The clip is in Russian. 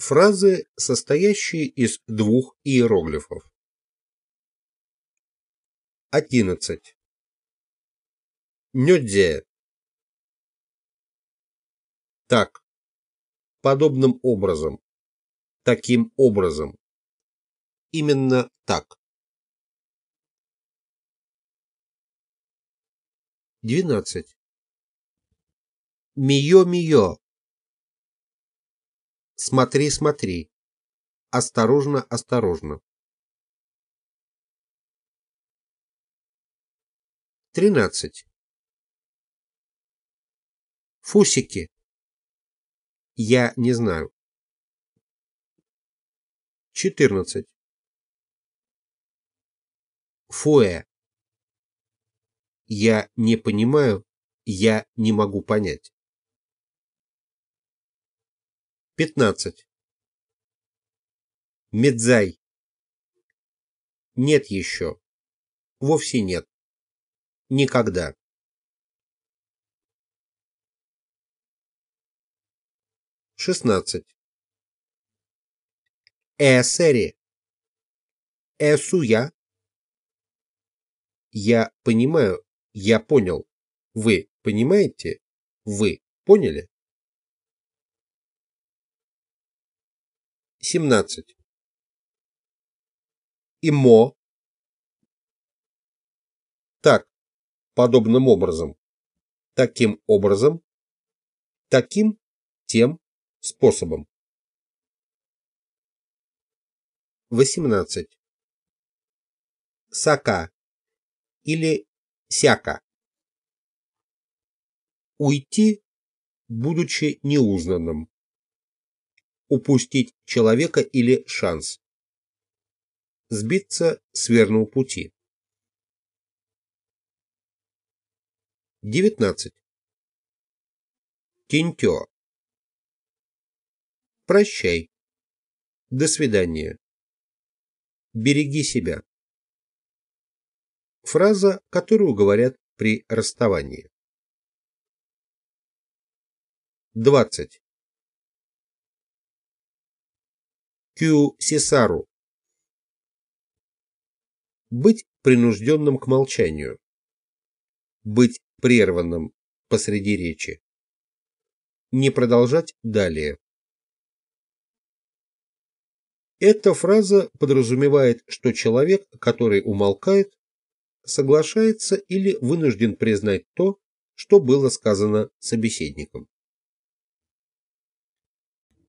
Фразы, состоящие из двух иероглифов. 11. Нёдзе. Так. Подобным образом. Таким образом. Именно так. 12. Мио-мио. Смотри, смотри. Осторожно, осторожно. 13. Фусики. Я не знаю. 14. Фуэ. Я не понимаю, я не могу понять. 15. Медзай. Нет еще. Вовсе нет. Никогда. Шестнадцать. Эсери. Эсуя. Я понимаю, я понял. Вы понимаете? Вы поняли? 17. Имо. Так, подобным образом. Таким образом. Таким, тем способом. 18. Сака или сяка. Уйти, будучи неузнанным упустить человека или шанс. Сбиться с верного пути. 19. Тинтё. Прощай. До свидания. Береги себя. Фраза, которую говорят при расставании. 20. Кю Сесару. Быть принужденным к молчанию. Быть прерванным посреди речи. Не продолжать далее. Эта фраза подразумевает, что человек, который умолкает, соглашается или вынужден признать то, что было сказано собеседником.